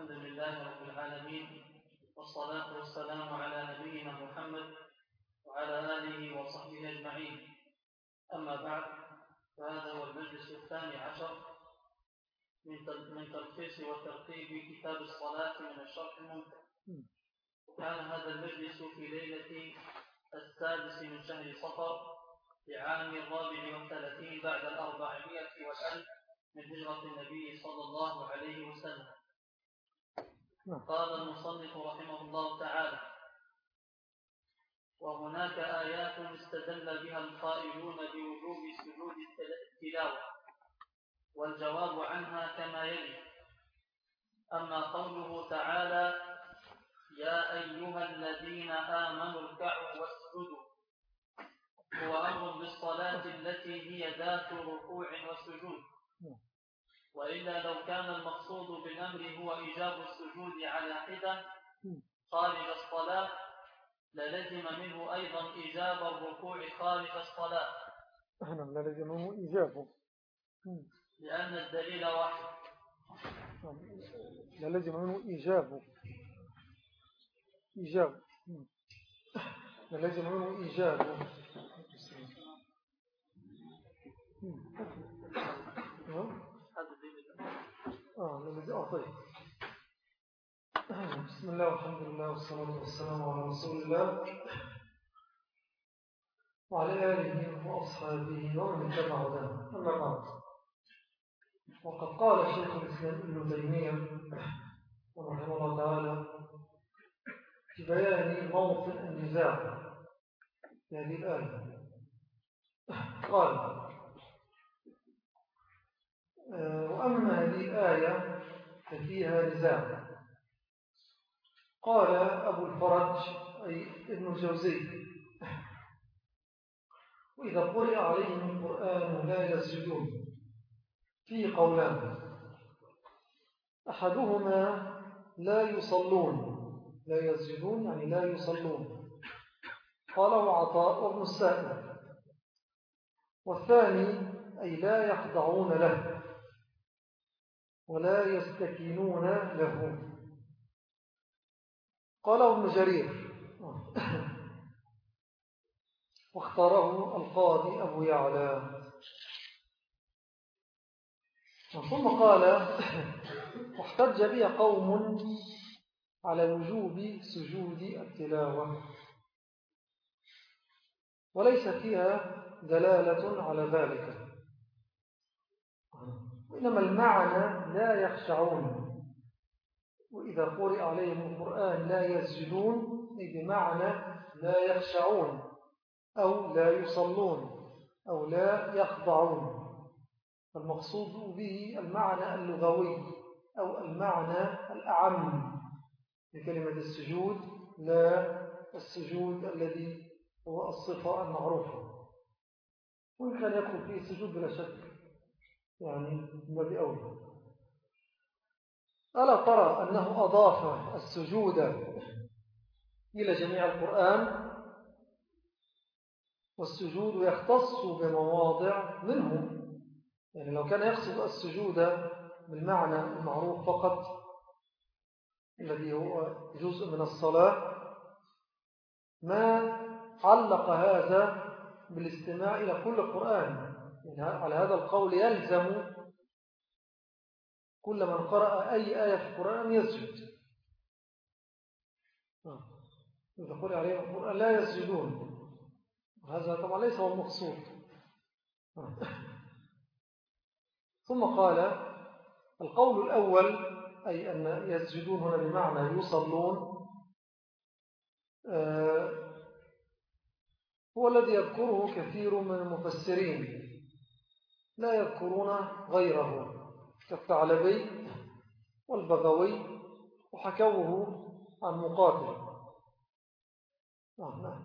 الحمد لله رب العالمين والصلاة والسلام على نبينا محمد وعلى آله وصحبه أجمعين أما بعد فهذا هو المجلس الثاني عشر من تلخيص وترتيب كتاب الصلاة من الشرح الممتع وكان هذا المجلس في ليلة السادس من شهر صفر لعام الرابع والثلاثين بعد الأربعمائة والألف من هجرة النبي صلى الله عليه وسلم. قال المصنف رحمه الله تعالى وهناك آيات استدل بها القائلون بوجوب سجود التلاوة والجواب عنها كما يلي. أما قوله تعالى يا أيها الذين آمنوا اركعوا واسجدوا هو أمر بالصلاة التي هي ذات وإلا لو كان المقصود بالأمر هو إيجاب السجود على حدة خارج الصلاة للزم منه أيضا إيجاب الركوع خارج الصلاة. نعم للزم منه إيجابه لأن الدليل واحد. للزم منه إيجابه إيجاب. للزم منه إيجابه آه الذي أعطيه بسم الله والحمد لله والصلاة والسلام على رسول الله. وعلى آله وأصحابه ومن اتبع هداه. أما بعد وقد قال شيخ الإسلام ابن تيمية رحمه الله تعالى في بيان موطن النزاع في هذه الآية. قال آه، وأما هذه الآية ففيها نزاع قال أبو الفرج أي ابن الجوزي وإذا قرئ عليهم القرآن لا يسجدون. في قولان أحدهما لا يصلون. لا يسجدون يعني لا يصلون. قاله عطاء وابن السائل والثاني أي لا يخضعون له. ولا يستكينون له. قال ابن جرير. واختاره القاضي أبو يعلى. ثم قال واحتج بي قوم على وجوب سجود التلاوة. وليس فيها دلالة على ذلك. إنما المعنى لا يخشعون. وإذا قرئ عليهم القرآن لا يسجدون بمعنى لا يخشعون أو لا يصلون أو لا يخضعون. المقصود به المعنى اللغوي أو المعنى الأعم لكلمة السجود لا السجود الذي هو الصفة المعروفة. وإن كان يدخل فيه السجود بلا شك. يعني ما بأول ألا ترى أنه أضاف السجود إلى جميع القرآن؟ والسجود يختص بمواضع منه. يعني لو كان يقصد السجود بالمعنى المعروف فقط الذي هو جزء من الصلاة ما علق هذا بالاستماع إلى كل القرآن على هذا القول يلزم كل من قرأ أي آية في القرآن يسجد آه. إذا قرأ عليه القرآن لا يسجدون هذا طبعا ليس هو المقصود آه. ثم قال القول الأول أي أن يسجدون هنا بمعنى يصلون آه، هو الذي يذكره كثير من المفسرين لا يذكرون غيره. كالثعلبي والبغوي وحكوه عن مقاتل. نعم نعم.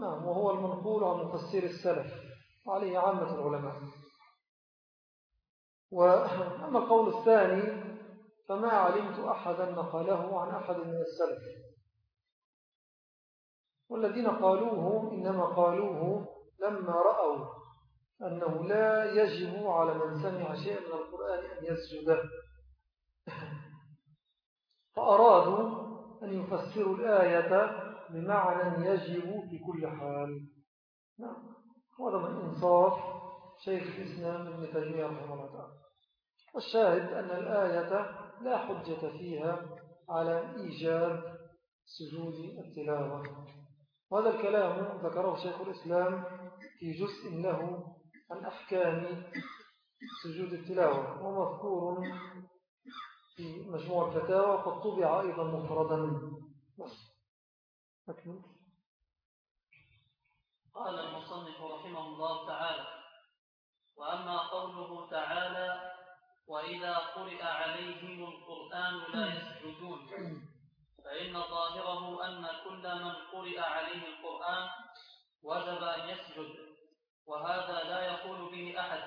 نعم وهو المنقول عن مفسير السلف عليه عامة العلماء. وأما القول الثاني فما علمت أحدا نقله عن أحد من السلف. والذين قالوه إنما قالوه لما رأوا. أنه لا يجب على من سمع شيئا من القرآن أن يسجد. فأرادوا أن يفسروا الآية بمعنى يجب في كل حال. نعم. هذا من إنصاف شيخ الإسلام ابن تيمية رحمه الله تعالى. والشاهد أن الآية لا حجة فيها على إيجاب سجود التلاوة. وهذا الكلام ذكره شيخ الإسلام في جزء له عن أحكام سجود التلاوة ومذكور في مجموع الفتاوى وقد طبع أيضا مفردا أكمل قال المصنف رحمه الله تعالى وأما قوله تعالى وإذا قرئ عليهم القرآن لا يسجدون. فإن ظاهره أن كل من قرئ عليه القرآن وجب أن يسجد. وهذا لا يقول به أحد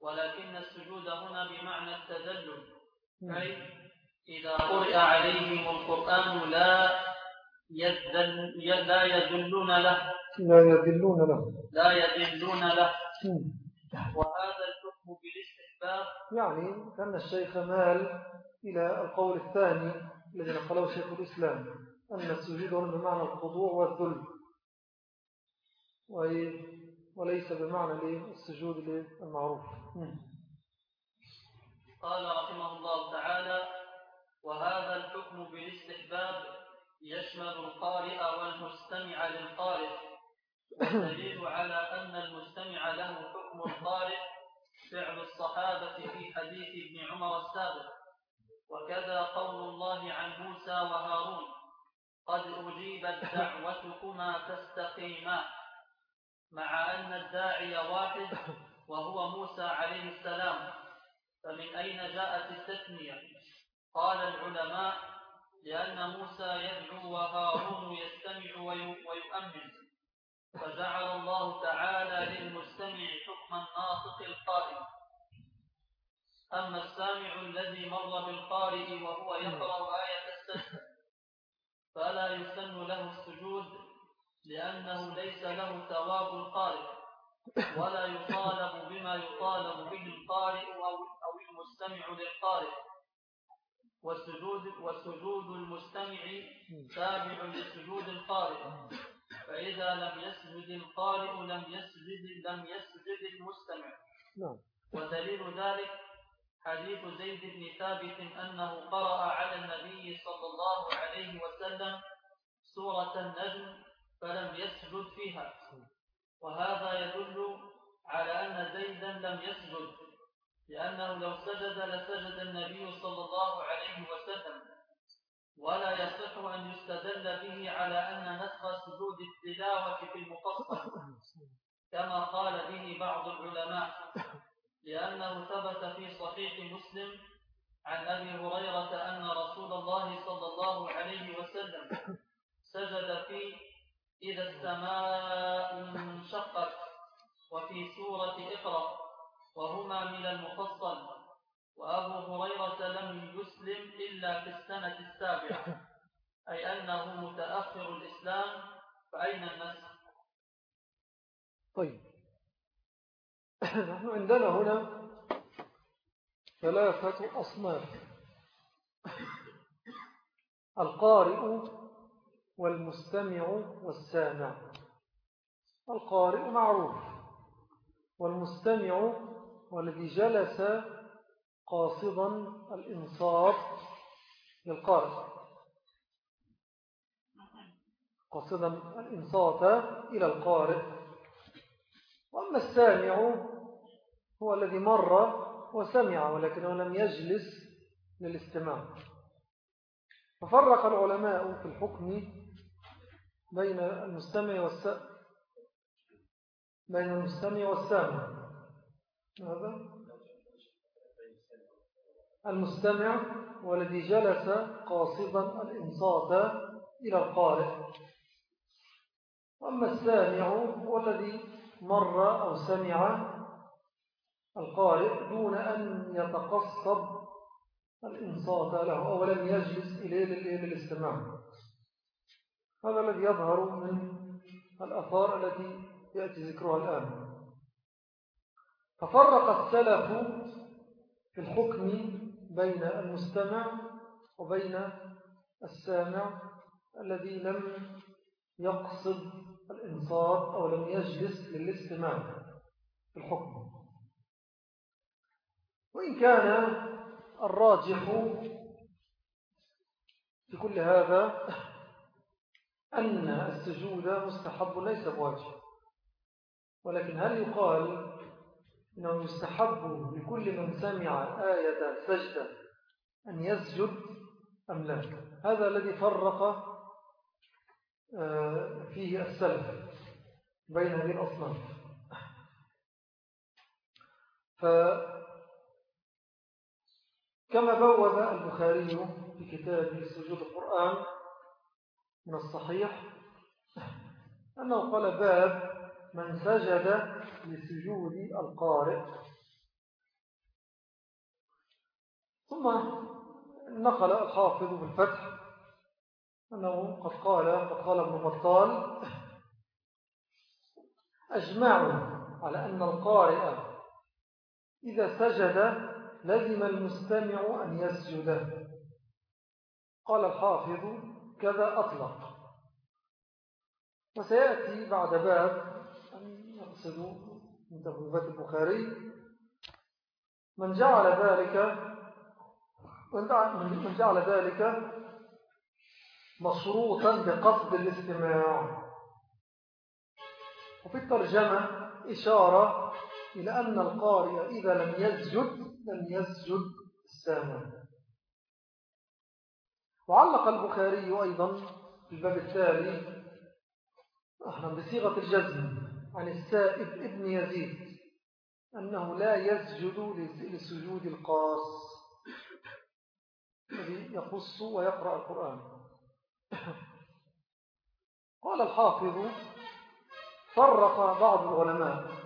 ولكن السجود هنا بمعنى التذلل. أي إذا قرئ عليهم القرآن لا يدل لا يدلون له. لا يدلون له. لا يدلون له. وهذا الحكم بالاستحباب. يعني كان الشيخ مال إلى القول الثاني الذي نقله شيخ الإسلام أن السجود هنا بمعنى الخضوع والذل. وليس بمعنى السجود المعروف قال رحمه الله تعالى وهذا الحكم بالاستحباب يشمل القارئ والمستمع للقارئ. والدليل على أن المستمع له حكم القارئ فعل الصحابة في حديث ابن عمر السابق. وكذا قول الله عن موسى وهارون قد أجيبت دعوتكما تستقيما مع أن الداعي واحد وهو موسى عليه السلام. فمن أين جاءت التثنية؟ قال العلماء لأن موسى يدعو وهارون يستمع ويؤمن. فجعل الله تعالى للمستمع حكم الناطق القائم. أما السامع الذي مر بالقارئ وهو يقرأ آية السجد فلا يسن له السجود لأنه ليس له ثواب ولا يطالب بما يطالب به القارئ أو المستمع للقارئ. والسجود, والسجود المستمع تابع لسجود القارئ. فإذا لم يسجد القارئ لم يسجد لم يسجد المستمع. نعم. ودليل ذلك حديث زيد بن ثابت أنه قرأ على النبي صلى الله عليه وسلم سورة النجم فلم يسجد فيها. وهذا زيدا لم يسجد لأنه لو سجد لسجد النبي صلى الله عليه وسلم. ولا يصح أن يستدل به على أن نسخ سجود التلاوة في المفصل كما قال به بعض العلماء لأنه ثبت في صحيح مسلم عن أبي هريرة أن رسول الله صلى الله عليه وسلم سجد في إذا السماء انشقت. وفي سورة إقرأ وهما من المفصل وأبو هريرة لم يسلم إلا في السنة السابعة أي أنه متأخر الإسلام فأين النسخ؟ طيب. نحن عندنا هنا ثلاثة أصناف. القارئ والمستمع والسامع. القارئ معروف. والمستمع والذي جلس قاصدا الإنصاف للقارئ. قاصدا الإنصات إلى القارئ. وأما السامع هو الذي مر وسمع ولكنه لم يجلس للاستماع. ففرق العلماء في الحكم بين المستمع بين المستمع والسامع. هذا المستمع والذي جلس قاصدا الإنصات إلى القارئ. وأما السامع هو الذي مر أو سمع القارئ دون أن يتقصد الإنصات له أو لم يجلس إليه للاستماع. هذا الذي يظهر من الأثار التي يأتي ذكرها الآن. ففرق السلف في الحكم بين المستمع وبين السامع الذي لم يقصد الإنصات أو لم يجلس للاستماع في الحكم. وإن كان الراجح في كل هذا أن السجود مستحب ليس بواجب. ولكن هل يقال إنه يستحب لكل من سمع آية سجدة أن يسجد أم لا؟ هذا الذي فرق آه، فيه السلف بين هذه الأصناف. فكما بوب البخاري في كتاب سجود القرآن من الصحيح أنه قال باب من سجد لسجود القارئ. ثم نقل الحافظ بالفتح أنه قد قال قد قال ابن بطال أجمعوا على أن القارئ إذا سجد لزم المستمع أن يسجد. قال الحافظ كذا أطلق. وسيأتي بعد باب نقصد من تبويبات البخاري. من جعل ذلك من جعل ذلك مشروطا بقصد الاستماع. وفي الترجمة إشارة إلى أن القارئ إذا لم يسجد لم يسجد السامع. وعلق البخاري أيضا في الباب التالي إحنا بصيغة الجزم. عن السائب ابن يزيد أنه لا يسجد لسجود القاص. الذي يقص ويقرأ القرآن. قال الحافظ فرق بعض العلماء.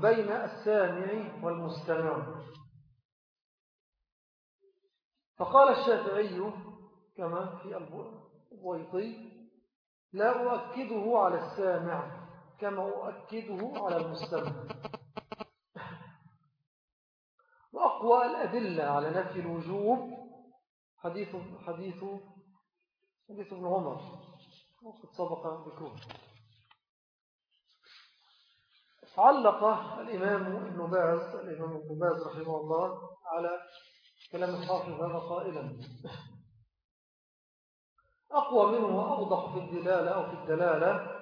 بين السامع والمستمع. فقال الشافعي كما في البويطي لا أؤكده على السامع كما أؤكده على المستمع. وأقوى الأدلة على نفي الوجوب حديث حديث حديث ابن عمر وقد سبق ذكره. علق الإمام ابن باز الإمام ابن باز رحمه الله على كلام الحافظ هذا قائلا. أقوى منه وأوضح في الدلالة أو في الدلالة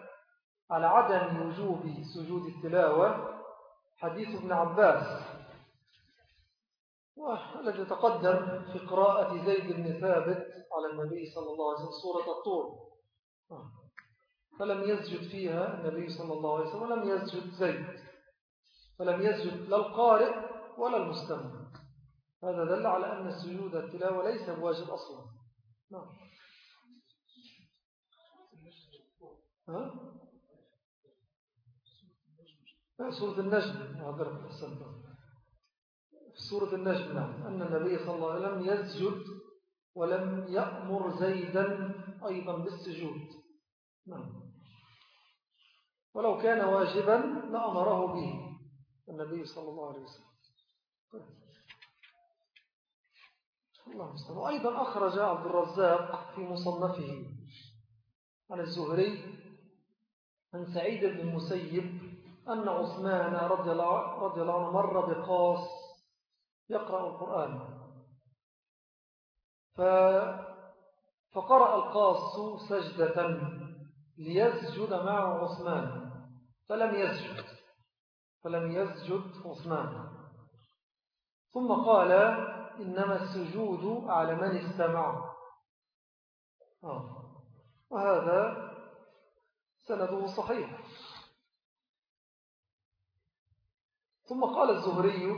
على عدم وجوب سجود التلاوة حديث ابن عباس. والذي تقدم في قراءة زيد بن ثابت على النبي صلى الله عليه وسلم سورة الطور. فلم يسجد فيها النبي صلى الله عليه وسلم ولم يسجد زيد. فلم يسجد لا القارئ ولا المستمع. هذا دل على أن السجود التلاوة ليس بواجب أصلا. نعم. سورة النجم. معذرة الحسن في سورة النجم نعم. أن النبي صلى الله عليه وسلم يسجد ولم يأمر زيدا أيضا بالسجود. نعم. ولو كان واجبا لأمره به النبي صلى الله عليه وسلم. الله مستمع وأيضا أخرج عبد الرزاق في مصنفه عن الزهري عن سعيد بن المسيب أن عثمان رضي الله عنه مر بقاص يقرأ القرآن. فقرأ القاص سجدة ليسجد مع عثمان فلم يسجد فلم يسجد عثمان. ثم قال إنما السجود على من استمع. آه. وهذا سنده صحيح. ثم قال الزهري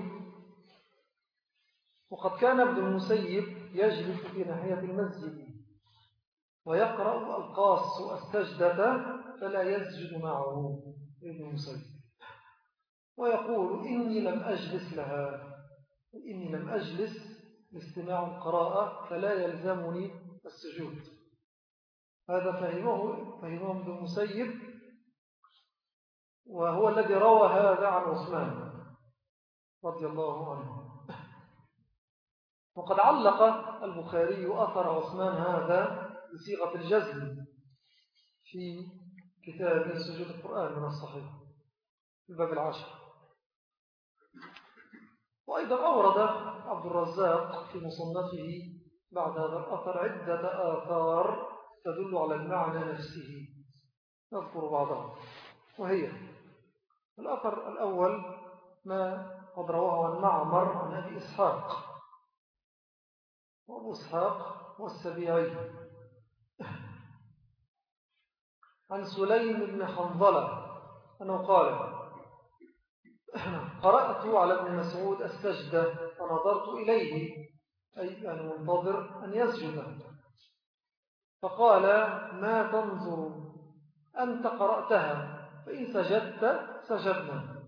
وقد كان ابن المسيب يجلس في ناحية المسجد ويقرأ القاص السجدة فلا يسجد معه ابن المسيب. ويقول إني لم أجلس لها إني لم أجلس لاستماع القراءة فلا يلزمني السجود. هذا فهمه فهمه ابن المسيب وهو الذي روى هذا عن عثمان رضي الله عنه. وقد علق البخاري أثر عثمان هذا بصيغة الجزم في كتاب سجود القرآن من الصحيح الباب العاشر. وأيضا أورد عبد الرزاق في مصنفه بعد هذا الأثر عدة آثار تدل على المعنى نفسه. نذكر بعضها وهي الأثر الأول ما قد رواه عن معمر عن أبي إسحاق. وأبو إسحاق والسبيعي. عن سليم بن حنظلة أنه قال قرأت على ابن مسعود السجدة فنظرت إليه أي أن منتظر أن يسجد. فقال ما تنظر أنت قرأتها فإن سجدت سجدنا.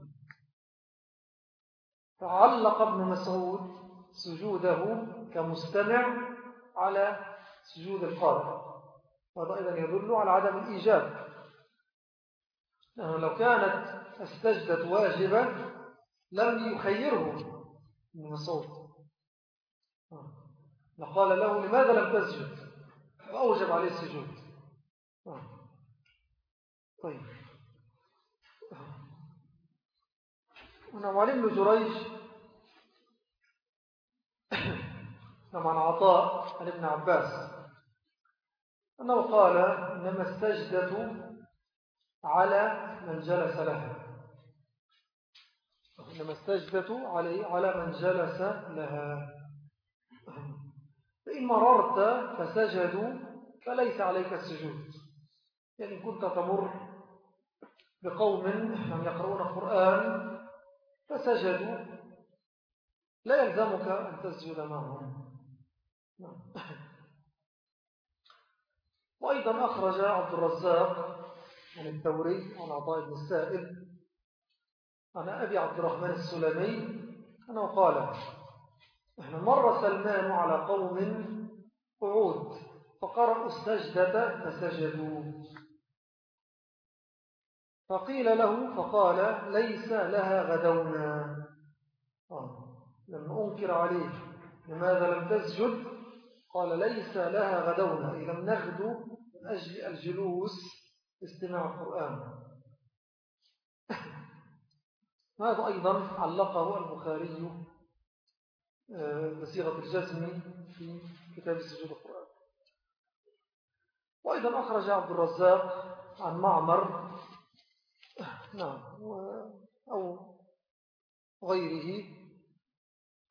فعلق ابن مسعود سجوده كمستمع على سجود القارئ. وهذا أيضا يدل على عدم الإيجاب. لأنه لو كانت السجدة واجبة لم يخيره ابن مسعود. لقال له لماذا لم تسجد؟ فأوجب عليه السجود. طيب. هنا معلم بن جريج. نعم عن عطاء عن ابن عباس. أنه قال إنما السجدة على من جلس لها. إنما السجدة علي على من جلس لها. فإن مررت فسجدوا فليس عليك السجود. يعني كنت تمر بقوم لم يقرؤون القرآن فسجدوا. لا يلزمك أن تسجد معهم. نعم. وأيضا أخرج عبد الرزاق عن الثوري عن عطاء بن السائل عن أبي عبد الرحمن السلمي أنه قال مر سلمان على قوم قعود فقرأوا السجدة فسجدوا. فقيل له فقال ليس لها غدونا. آه. لما أنكر عليه لماذا لم تسجد؟ قال ليس لها غدونا. أي لم نغدو من أجل الجلوس استماع القرآن. هذا أيضا علقه البخاري بصيغة الجزم في كتاب سجود القرآن. وأيضا أخرج عبد الرزاق عن معمر نعم أو غيره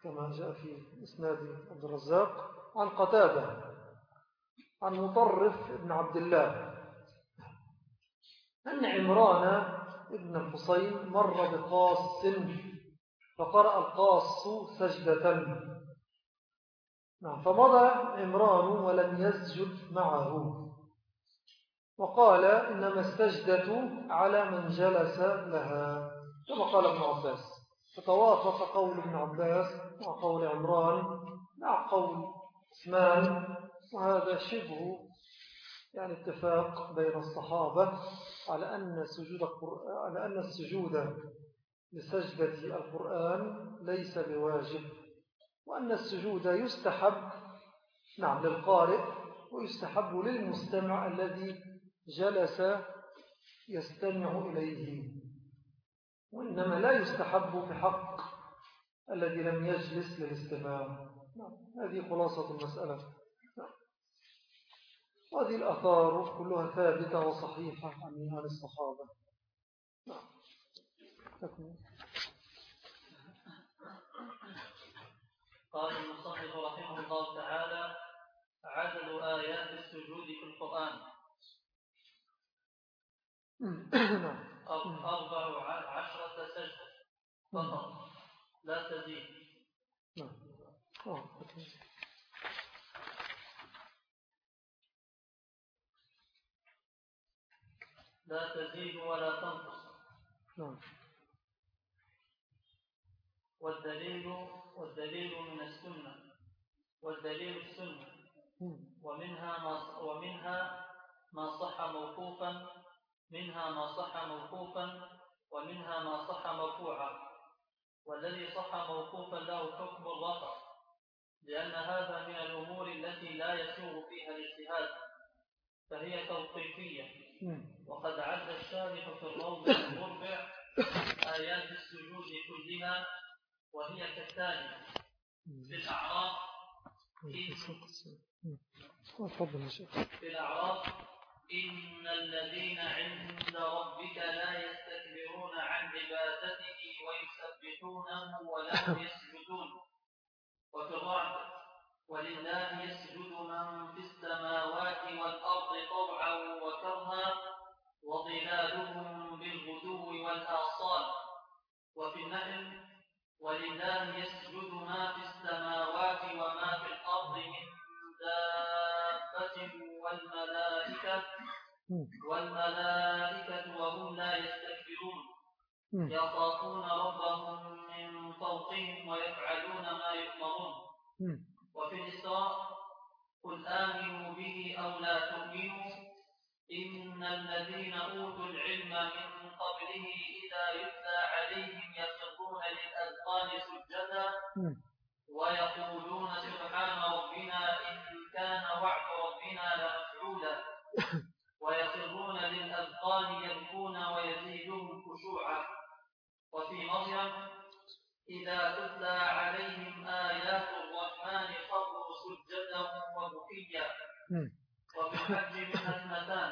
كما جاء في إسناد عبد الرزاق عن قتادة عن مطرف بن عبد الله أن عمران ابن الحصين مر بقاص فقرأ القاص سجدة. نعم فمضى عمران ولم يسجد معه. وقال إنما السجدة على من جلس لها. كما قال ابن عباس. فتوافق قول ابن عباس مع قول عمران مع قول عثمان. وهذا شبه يعني اتفاق بين الصحابة على أن سجود على أن السجود لسجدة القرآن ليس بواجب وأن السجود يستحب نعم للقارئ ويستحب للمستمع الذي جلس يستمع إليه وإنما لا يستحب في حق الذي لم يجلس للاستماع نعم. هذه خلاصة المسألة نعم. وهذه الأثار كلها ثابتة وصحيحة عن الصحابة نعم. قال المصنف رحمه الله تعالى عدد آيات السجود في القرآن. أربع عشرة سجدة فقط لا تزيد. نعم. لا تزيد ولا تنقص. نعم. والدليل والدليل من السنة والدليل السنة. ومنها ما ومنها ما صح موقوفا منها ما صح موقوفا ومنها ما صح مرفوعا. والذي صح موقوفا له حكم الرفع لأن هذا من الأمور التي لا يسوغ فيها الاجتهاد فهي توقيفية. وقد عد الشارح في الروض المربع آيات السجود كلها وهي كالتالي في الأعراف. في الأعراف إن الذين عند ربك لا يستكبرون عن عبادته ويسبحونه وله يسجدون. وفي الرعد ولله يسجد من في السماوات والأرض طوعا وكرها وظلالهم بالغدو والآصال. وفي النحل ولله يسجد ما في السماوات وما في الأرض من دابة والملائكة والملائكة وهم لا يستكبرون. يخافون ربهم من فوقهم ويفعلون ما يؤمرون. وفي الإسراء قل آمنوا به أو لا تؤمنوا. إن الذين أوتوا العلم من قبله إذا يتلى عليهم للأذقان سجدا. ويقولون سبحان ربنا إن كان وعد ربنا لمفعولا. ويخرون للأذقان يبكون ويزيدهم خشوعا. وفي مريم إذا تتلى عليهم آيات الرحمن خروا سجدا وبكيا وفي الحج منها اثنتان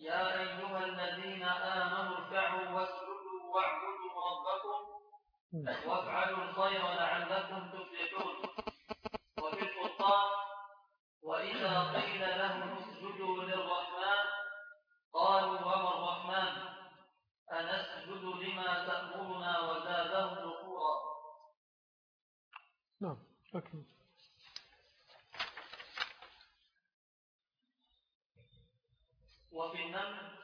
يا أيها الذين آمنوا اركعوا واسجدوا واعبدوا ربكم وافعلوا الخير لعلكم تفلحون. وفي القرآن وإذا قيل لهم اسجدوا للرحمن قالوا وما الرحمن؟ أنسجد لما تأمرنا وزادهم نفورا. نعم أكمل وفي النمل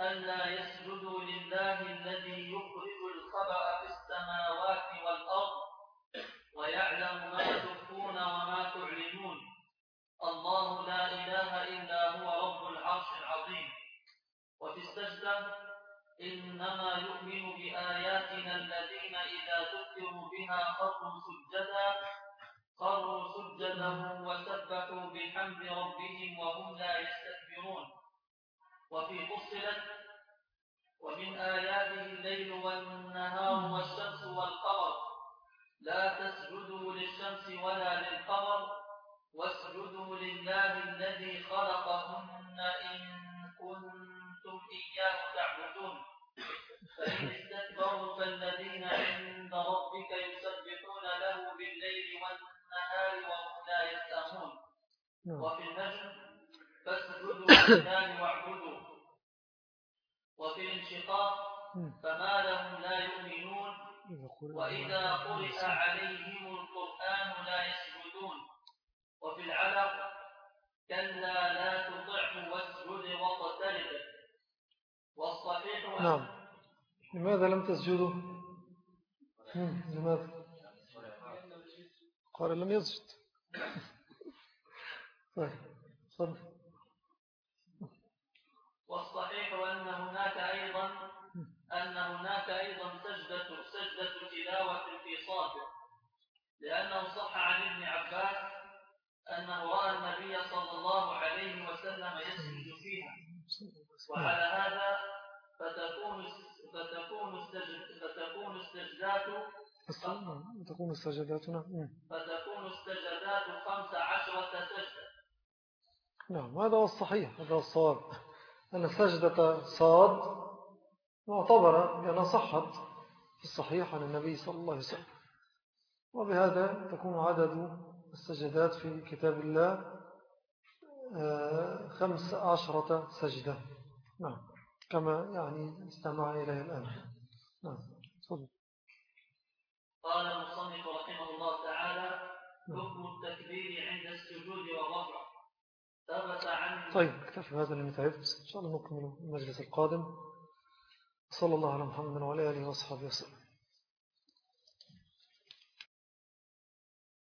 ألا يسجدوا لله الذي يخرج الخبأ في السماوات والأرض ويعلم ما تخفون وما تعلنون. الله لا إله إلا هو رب العرش العظيم. وفي السجدة إنما يؤمن بآياتنا الذين إذا ذكروا بها خروا سجدا خروا سجدا وسبحوا بحمد ربهم وهم لا يستكبرون. وفي فصلت ومن آياته الليل والنهار والشمس والقمر. لا تسجدوا للشمس ولا للقمر واسجدوا لله الذي خلقهن إن كنتم إياه تعبدون. فإن استكبروا فالذين عند ربك يسبحون له بالليل والنهار وهم لا يسأمون. وفي النجم فاسجدوا لله واعبدوا. وفي الانشقاق فما لهم لا يؤمنون وإذا قرئ عليهم القرآن لا يسجدون. وفي العلق كلا لا تطعه واسجد واقترب. والصحيح نعم. لماذا لم تسجدوا؟ لماذا؟ قال لم يسجد. طيب صدق والصحيح أن هناك أيضا أن هناك أيضا سجدة سجدة تلاوة في صافر لأنه صح عن ابن عباس أنه رأى النبي صلى الله عليه وسلم يسجد فيها. وعلى هذا فتكون فتكون فتكون السجدات فتكون السجدات نعم. فتكون السجدات خمس عشرة سجدة. نعم هذا هو الصحيح هذا هو الصواب. أن سجدة صاد معتبرة لأنها صحت في الصحيح عن النبي صلى الله عليه وسلم. وبهذا تكون عدد السجدات في كتاب الله آه، خمس عشرة سجدة. نعم. كما يعني استمع إليه الآن. نعم. صدق قال المصنف رحمه الله تعالى حكم التكبير عند السجود والرفع ثبت عن طيب اكتفي هذا اللي تعبت إن شاء الله نكمل المجلس القادم. صلى الله على محمد وعلى آله وصحبه وسلم.